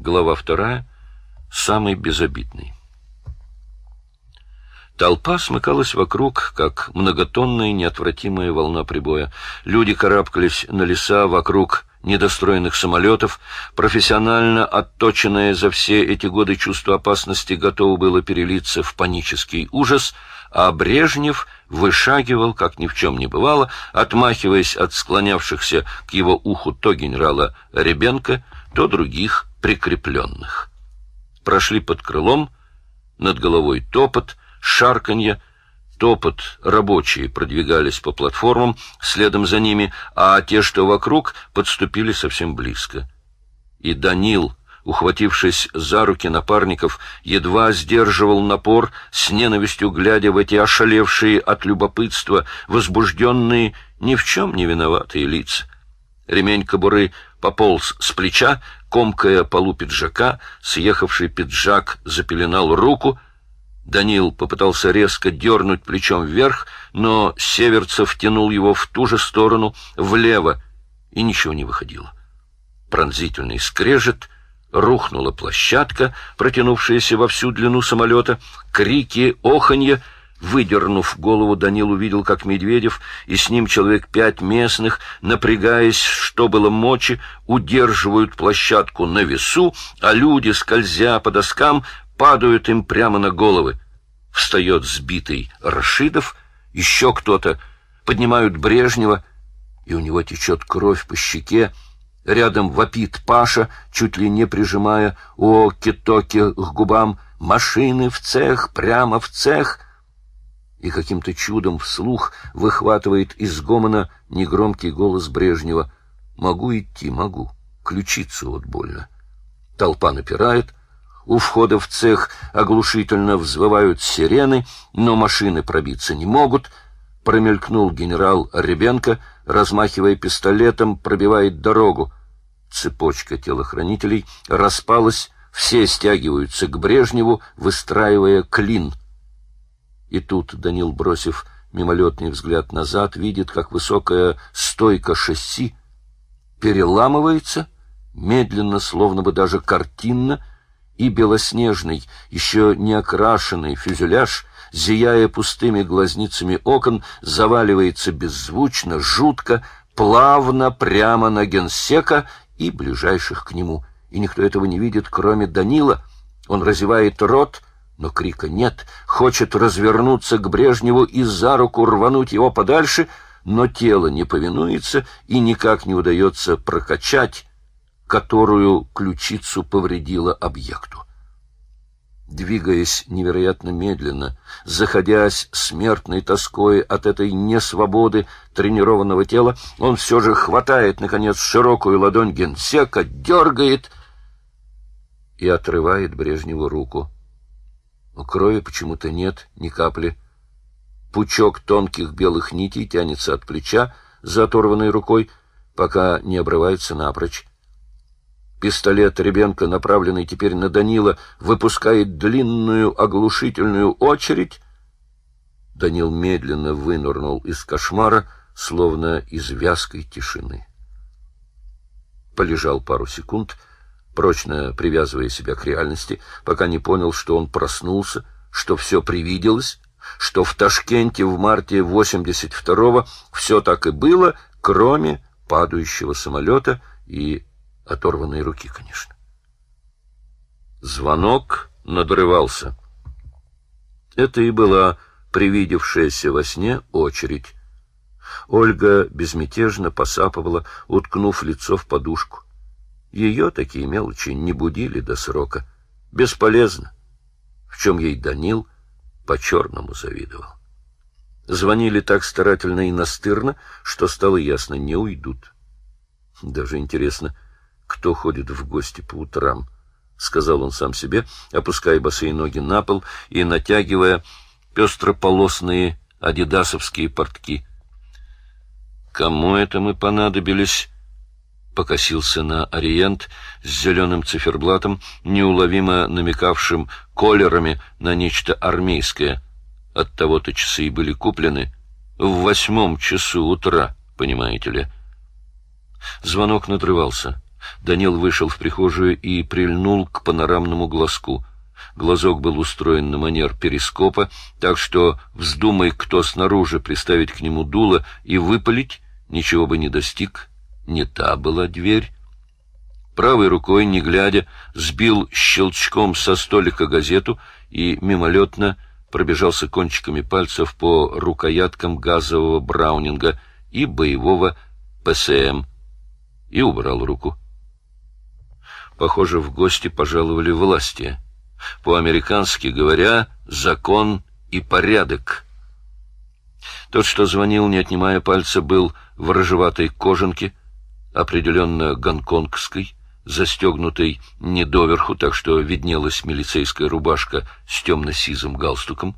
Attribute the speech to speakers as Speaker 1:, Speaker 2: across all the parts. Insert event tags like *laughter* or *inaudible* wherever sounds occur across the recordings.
Speaker 1: Глава вторая. Самый безобидный. Толпа смыкалась вокруг, как многотонная неотвратимая волна прибоя. Люди карабкались на леса вокруг недостроенных самолетов. Профессионально отточенное за все эти годы чувство опасности готово было перелиться в панический ужас, а Брежнев вышагивал, как ни в чем не бывало, отмахиваясь от склонявшихся к его уху то генерала Ребенко, то других прикрепленных. Прошли под крылом, над головой топот, шарканье, топот рабочие продвигались по платформам, следом за ними, а те, что вокруг, подступили совсем близко. И Данил, ухватившись за руки напарников, едва сдерживал напор, с ненавистью глядя в эти ошалевшие от любопытства, возбужденные, ни в чем не виноватые лица. Ремень кобуры пополз с плеча, комкая полу пиджака, съехавший пиджак запеленал руку. Данил попытался резко дернуть плечом вверх, но Северцев тянул его в ту же сторону, влево, и ничего не выходило. Пронзительный скрежет, рухнула площадка, протянувшаяся во всю длину самолета, крики, оханье — Выдернув голову, Данил увидел, как Медведев и с ним человек пять местных, напрягаясь, что было мочи, удерживают площадку на весу, а люди, скользя по доскам, падают им прямо на головы. Встает сбитый Рашидов, еще кто-то, поднимают Брежнева, и у него течет кровь по щеке, Рядом вопит Паша, чуть ли не прижимая оки-токи к губам. «Машины в цех, прямо в цех!» И каким-то чудом вслух выхватывает из гомона негромкий голос Брежнева. «Могу идти, могу. Ключицу вот больно». Толпа напирает. У входа в цех оглушительно взвывают сирены, но машины пробиться не могут. Промелькнул генерал Ребенко, размахивая пистолетом, пробивает дорогу. Цепочка телохранителей распалась, все стягиваются к Брежневу, выстраивая клин — и тут Данил, бросив мимолетный взгляд назад, видит, как высокая стойка шасси переламывается, медленно, словно бы даже картинно, и белоснежный, еще не окрашенный фюзеляж, зияя пустыми глазницами окон, заваливается беззвучно, жутко, плавно прямо на генсека и ближайших к нему. И никто этого не видит, кроме Данила. Он разевает рот — но крика нет, хочет развернуться к Брежневу и за руку рвануть его подальше, но тело не повинуется и никак не удается прокачать, которую ключицу повредила объекту. Двигаясь невероятно медленно, заходясь смертной тоской от этой несвободы тренированного тела, он все же хватает, наконец, широкую ладонь генсека, дергает и отрывает Брежневу руку. Крови почему-то нет, ни капли. Пучок тонких белых нитей тянется от плеча за оторванной рукой, пока не обрывается напрочь. Пистолет Ребенка, направленный теперь на Данила, выпускает длинную оглушительную очередь. Данил медленно вынырнул из кошмара, словно из вязкой тишины. Полежал пару секунд — прочно привязывая себя к реальности, пока не понял, что он проснулся, что все привиделось, что в Ташкенте в марте 82-го все так и было, кроме падающего самолета и оторванной руки, конечно. Звонок надрывался. Это и была привидевшаяся во сне очередь. Ольга безмятежно посапывала, уткнув лицо в подушку. Ее такие мелочи не будили до срока. Бесполезно. В чем ей Данил по-черному завидовал. Звонили так старательно и настырно, что стало ясно, не уйдут. Даже интересно, кто ходит в гости по утрам, — сказал он сам себе, опуская босые ноги на пол и натягивая пестрополосные адидасовские портки. Кому это мы понадобились? Покосился на Ориент с зеленым циферблатом, неуловимо намекавшим колерами на нечто армейское. От того-то часы и были куплены в восьмом часу утра, понимаете ли. Звонок надрывался. Данил вышел в прихожую и прильнул к панорамному глазку. Глазок был устроен на манер перископа, так что, вздумай кто снаружи приставить к нему дуло и выпалить, ничего бы не достиг. Не та была дверь. Правой рукой, не глядя, сбил щелчком со столика газету и мимолетно пробежался кончиками пальцев по рукояткам газового браунинга и боевого ПСМ и убрал руку. Похоже, в гости пожаловали власти. По-американски говоря, закон и порядок. Тот, что звонил, не отнимая пальца, был в рыжеватой кожанке, определенно гонконгской, застегнутой не доверху, так что виднелась милицейская рубашка с темно-сизым галстуком,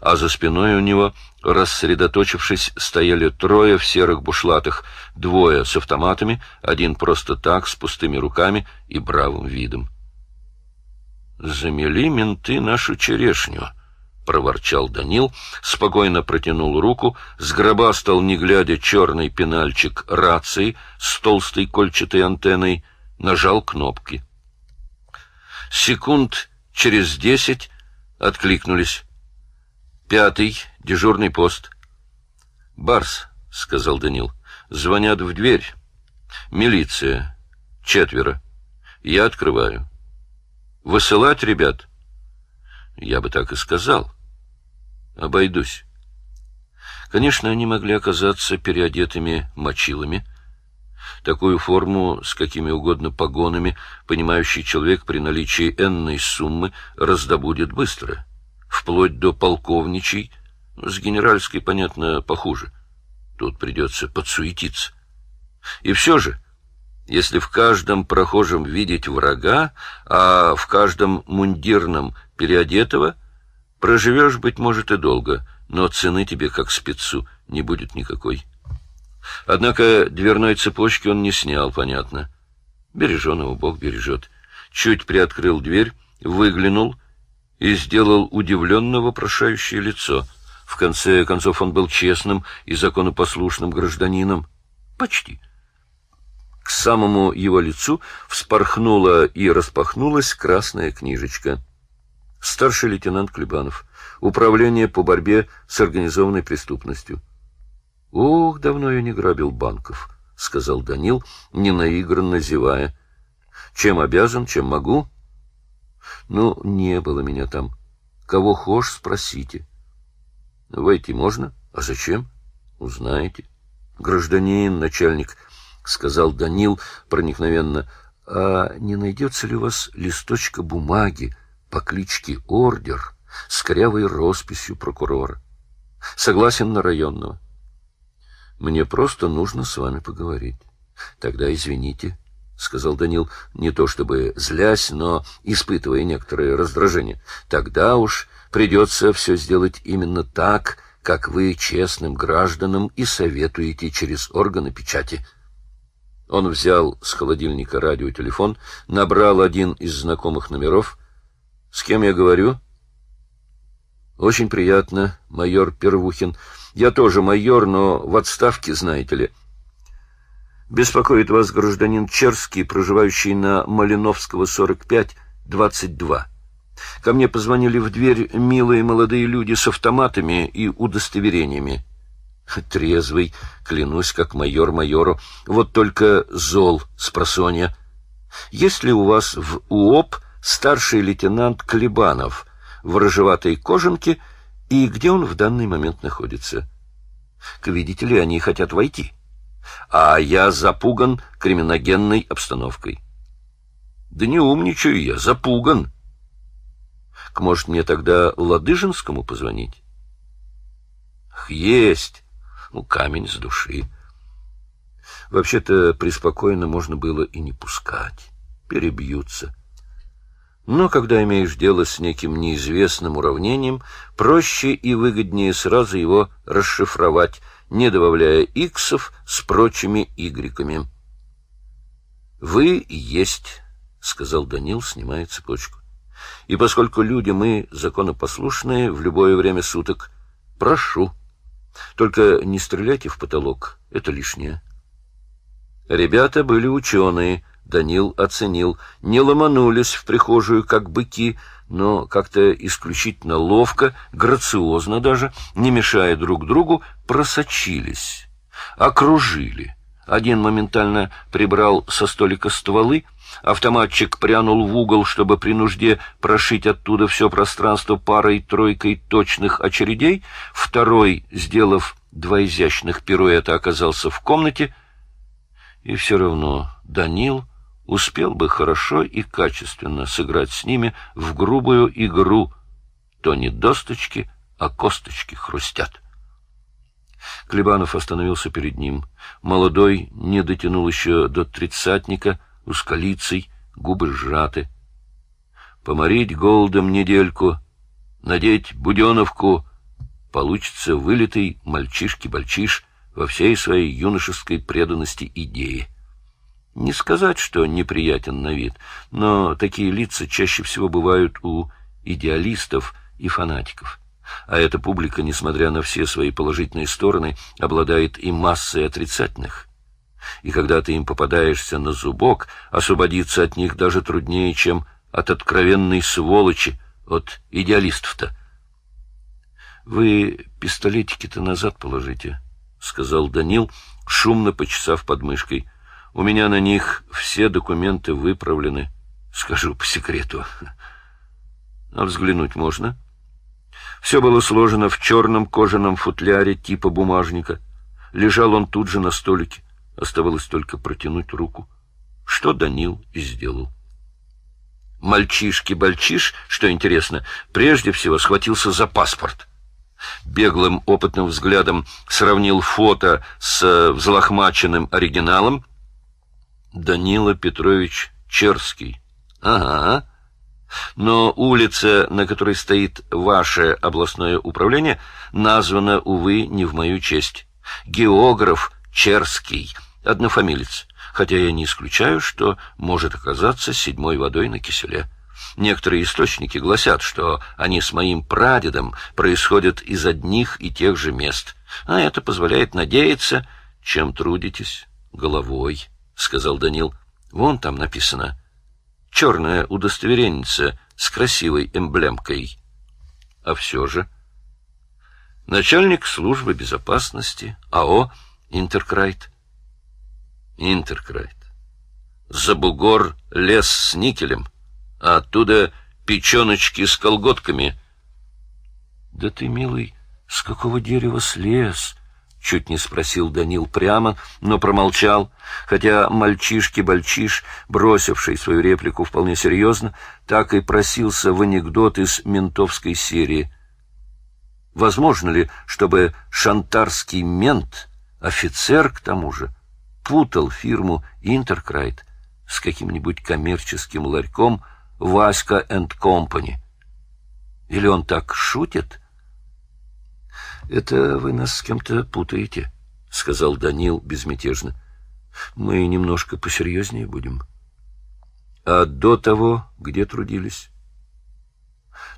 Speaker 1: а за спиной у него, рассредоточившись, стояли трое в серых бушлатах, двое с автоматами, один просто так, с пустыми руками и бравым видом. «Замели менты нашу черешню», — проворчал Данил, спокойно протянул руку, сгробастал, не глядя, черный пенальчик рации с толстой кольчатой антенной, нажал кнопки. Секунд через десять откликнулись. Пятый, дежурный пост. «Барс», — сказал Данил, — «звонят в дверь. Милиция. Четверо. Я открываю». Высылать ребят? Я бы так и сказал. Обойдусь. Конечно, они могли оказаться переодетыми мочилами. Такую форму с какими угодно погонами понимающий человек при наличии энной суммы раздобудет быстро, вплоть до полковничей, с генеральской, понятно, похуже. Тут придется подсуетиться. И все же если в каждом прохожем видеть врага, а в каждом мундирном переодетого, проживешь, быть может, и долго, но цены тебе, как спецу, не будет никакой. Однако дверной цепочки он не снял, понятно. Береженого Бог бережет. Чуть приоткрыл дверь, выглянул и сделал удивленно вопрошающее лицо. В конце концов он был честным и законопослушным гражданином. Почти. К самому его лицу вспорхнула и распахнулась красная книжечка. Старший лейтенант Клебанов. Управление по борьбе с организованной преступностью. Ох, давно я не грабил банков, сказал Данил, ненаигранно зевая. Чем обязан, чем могу? Ну, не было меня там. Кого хошь, спросите. Войти можно? А зачем? Узнаете. Гражданин, начальник, — сказал Данил проникновенно, — а не найдется ли у вас листочка бумаги по кличке Ордер с корявой росписью прокурора? Согласен на районного. Мне просто нужно с вами поговорить. Тогда извините, — сказал Данил, не то чтобы злясь, но испытывая некоторое раздражение. Тогда уж придется все сделать именно так, как вы честным гражданам и советуете через органы печати. — он взял с холодильника радиотелефон, набрал один из знакомых номеров. «С кем я говорю?» «Очень приятно, майор Первухин. Я тоже майор, но в отставке, знаете ли». «Беспокоит вас гражданин Черский, проживающий на Малиновского, 45, 22. Ко мне позвонили в дверь милые молодые люди с автоматами и удостоверениями. Трезвый, клянусь, как майор майору. Вот только зол, спросонья. Есть ли у вас в УОП старший лейтенант Клебанов в рыжеватой кожанке, и где он в данный момент находится? Видите ли, они хотят войти. А я запуган криминогенной обстановкой. Да не умничаю я, запуган. К может мне тогда Ладыжинскому позвонить? Есть ну, камень с души. Вообще-то преспокойно можно было и не пускать. Перебьются. Но когда имеешь дело с неким неизвестным уравнением, проще и выгоднее сразу его расшифровать, не добавляя иксов с прочими игреками. «Вы есть», — сказал Данил, снимая цепочку. «И поскольку люди мы законопослушные в любое время суток, прошу». Только не стреляйте в потолок, это лишнее. Ребята были ученые, Данил оценил. Не ломанулись в прихожую, как быки, но как-то исключительно ловко, грациозно даже, не мешая друг другу, просочились, окружили. Один моментально прибрал со столика стволы, автоматчик прянул в угол, чтобы при нужде прошить оттуда все пространство парой-тройкой точных очередей, второй, сделав два изящных пируэта, оказался в комнате, и все равно Данил успел бы хорошо и качественно сыграть с ними в грубую игру. То не досточки, а косточки хрустят. Клебанов остановился перед ним. Молодой не дотянул еще до тридцатника, узколицей, губы сжаты. Поморить голодом недельку, надеть буденовку, получится вылитый мальчишки-бальчиш во всей своей юношеской преданности идее. Не сказать, что неприятен на вид, но такие лица чаще всего бывают у идеалистов и фанатиков. А эта публика, несмотря на все свои положительные стороны, обладает и массой отрицательных. И когда ты им попадаешься на зубок, освободиться от них даже труднее, чем от откровенной сволочи, от идеалистов-то. «Вы пистолетики-то назад положите», — сказал Данил, шумно почесав подмышкой. У меня на них все документы выправлены, скажу по секрету. А взглянуть можно? Все было сложено в черном кожаном футляре типа бумажника. Лежал он тут же на столике. Оставалось только протянуть руку. Что Данил и сделал. Мальчишки-бальчиш, что интересно, прежде всего схватился за паспорт. Беглым опытным взглядом сравнил фото с взлохмаченным оригиналом, Данила Петрович Черский. Ага. Но улица, на которой стоит ваше областное управление, названа, увы, не в мою честь. Географ Черский, однофамилец, хотя я не исключаю, что может оказаться седьмой водой на киселе. Некоторые источники гласят, что они с моим прадедом происходят из одних и тех же мест, а это позволяет надеяться, чем трудитесь головой. — сказал Данил. — Вон там написано. Черная удостоверенница с красивой эмблемкой. А все же... Начальник службы безопасности АО «Интеркрайт». «Интеркрайт». Забугор лес с никелем, а оттуда печеночки с колготками. — Да ты, милый, с какого дерева слез? — чуть не спросил Данил прямо, но промолчал, хотя мальчишки-бальчиш, бросивший свою реплику вполне серьезно, так и просился в анекдот из ментовской серии. Возможно ли, чтобы шантарский мент, офицер к тому же, путал фирму «Интеркрайт» с каким-нибудь коммерческим ларьком «Васька энд Компани»? Или он так шутит? Это вы нас с кем-то путаете, — сказал Данил безмятежно. — Мы немножко посерьезнее будем. — А до того где трудились?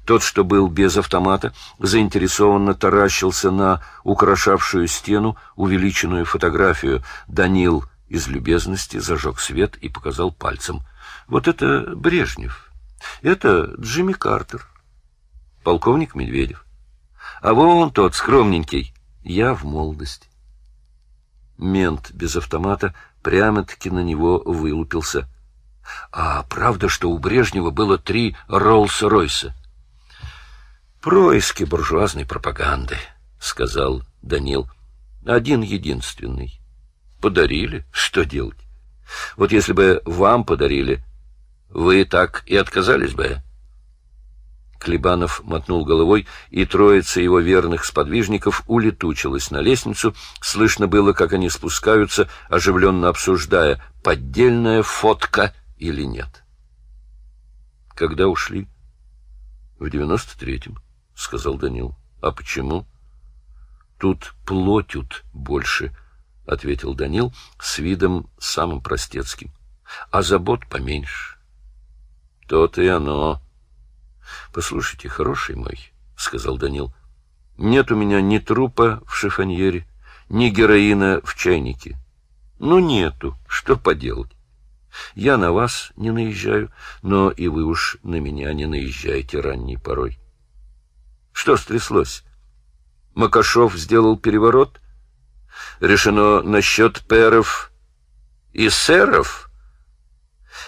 Speaker 1: Тот, что был без автомата, заинтересованно таращился на украшавшую стену увеличенную фотографию. Данил из любезности зажег свет и показал пальцем. Вот это Брежнев. Это Джимми Картер. Полковник Медведев. А вон тот, скромненький, я в молодости. Мент без автомата прямо-таки на него вылупился. А правда, что у Брежнева было три Роллс-Ройса? Происки буржуазной пропаганды, сказал Данил. Один единственный. Подарили, что делать? Вот если бы вам подарили, вы так и отказались бы. Клебанов мотнул головой, и троица его верных сподвижников улетучилась на лестницу. Слышно было, как они спускаются, оживленно обсуждая, поддельная фотка или нет. — Когда ушли? — В девяносто третьем, — сказал Данил. — А почему? — Тут плотют больше, — ответил Данил с видом самым простецким. — А забот поменьше. — То-то и оно, — Послушайте, хороший мой, — сказал Данил, — нет у меня ни трупа в шифоньере, ни героина в чайнике. Ну, нету, что поделать. Я на вас не наезжаю, но и вы уж на меня не наезжаете ранней порой. Что стряслось? Макашов сделал переворот? Решено насчет перов и сэров?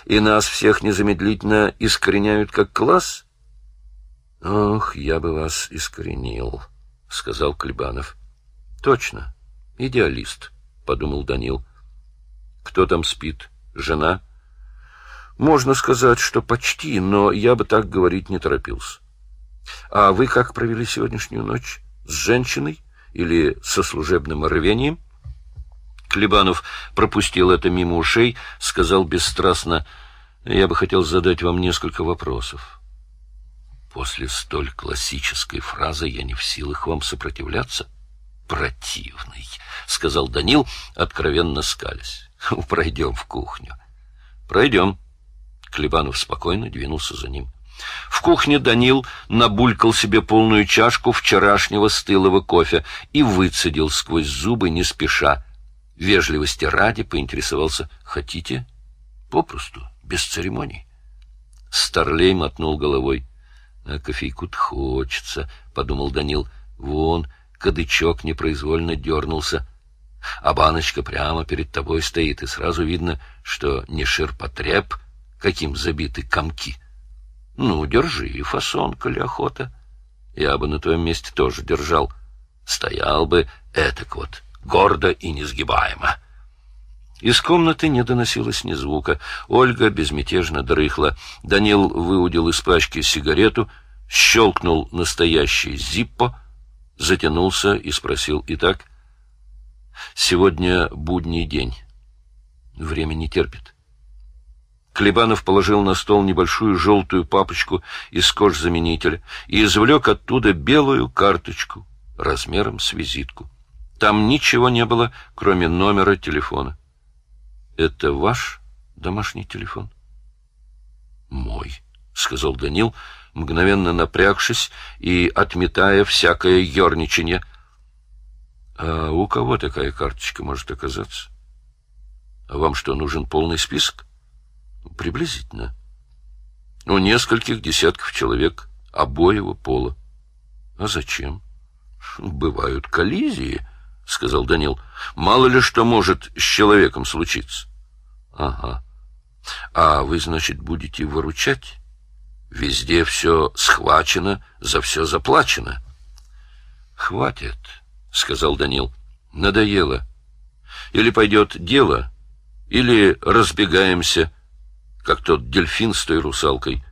Speaker 1: И нас всех незамедлительно искореняют как класс? Ох, я бы вас искоренил, — сказал Клебанов. Точно, идеалист, — подумал Данил. Кто там спит? Жена? Можно сказать, что почти, но я бы так говорить не торопился. А вы как провели сегодняшнюю ночь? С женщиной или со служебным рвением? Клебанов пропустил это мимо ушей, сказал бесстрастно, «Я бы хотел задать вам несколько вопросов». После столь классической фразы я не в силах вам сопротивляться. Противный, — сказал Данил, откровенно скалясь. *laughs* Пройдем в кухню. Пройдем. Клебанов спокойно двинулся за ним. В кухне Данил набулькал себе полную чашку вчерашнего стылого кофе и выцедил сквозь зубы не спеша. Вежливости ради поинтересовался «Хотите?» Попросту, без церемоний. Старлей мотнул головой. «А кофейку-то хочется», — подумал Данил. «Вон, кадычок непроизвольно дернулся» а баночка прямо перед тобой стоит, и сразу видно, что не ширпотреб, каким забиты комки. Ну, держи, и фасон, коли охота. Я бы на твоем месте тоже держал. Стоял бы этак вот, гордо и несгибаемо. Из комнаты не доносилось ни звука. Ольга безмятежно дрыхла. Данил выудил из пачки сигарету, щелкнул настоящий зиппо, затянулся и спросил «Итак?» Сегодня будний день. Время не терпит. Клебанов положил на стол небольшую желтую папочку из кожзаменителя и извлек оттуда белую карточку размером с визитку. Там ничего не было, кроме номера телефона. «Это ваш домашний телефон?» «Мой», — сказал Данил, мгновенно напрягшись и отметая всякое ерничанье — а у кого такая карточка может оказаться? А вам что, нужен полный список? Приблизительно. У нескольких десятков человек обоего пола. А зачем? Бывают коллизии, сказал Данил. Мало ли что может с человеком случиться. Ага. А вы, значит, будете выручать? Везде все схвачено, за все заплачено. Хватит. — сказал Данил. — Надоело. Или пойдет дело, или разбегаемся, как тот дельфин с той русалкой.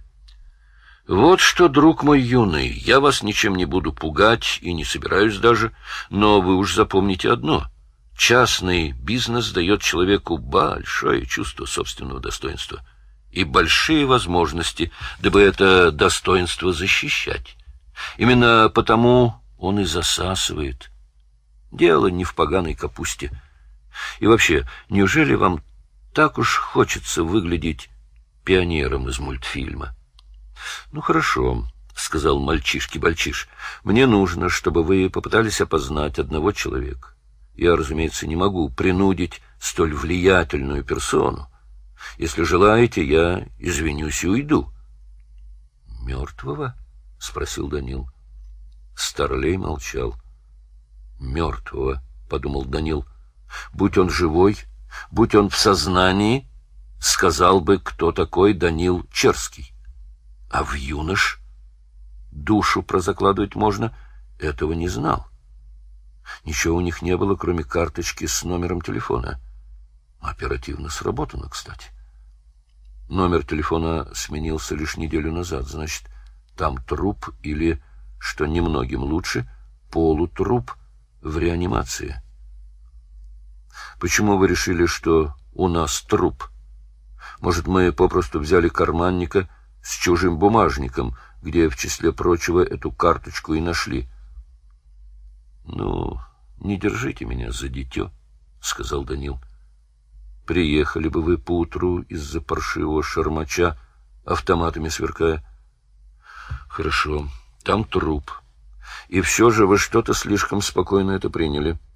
Speaker 1: Вот что, друг мой юный, я вас ничем не буду пугать и не собираюсь даже, но вы уж запомните одно. Частный бизнес дает человеку большое чувство собственного достоинства и большие возможности, дабы это достоинство защищать. Именно потому он и засасывает — Дело не в поганой капусте. И вообще, неужели вам так уж хочется выглядеть пионером из мультфильма? — Ну, хорошо, — сказал мальчишки-бальчиш. — Мне нужно, чтобы вы попытались опознать одного человека. Я, разумеется, не могу принудить столь влиятельную персону. Если желаете, я извинюсь и уйду. — Мертвого? — спросил Данил. Старлей молчал мертвого, — подумал Данил. Будь он живой, будь он в сознании, сказал бы, кто такой Данил Черский. А в юнош душу прозакладывать можно, этого не знал. Ничего у них не было, кроме карточки с номером телефона. Оперативно сработано, кстати. Номер телефона сменился лишь неделю назад, значит, там труп или, что немногим лучше, полутруп — в реанимации. Почему вы решили, что у нас труп? Может, мы попросту взяли карманника с чужим бумажником, где, в числе прочего, эту карточку и нашли? — Ну, не держите меня за дитё, — сказал Данил. — Приехали бы вы поутру из-за паршивого шармача, автоматами сверкая. — Хорошо, там труп. — и все же вы что-то слишком спокойно это приняли. —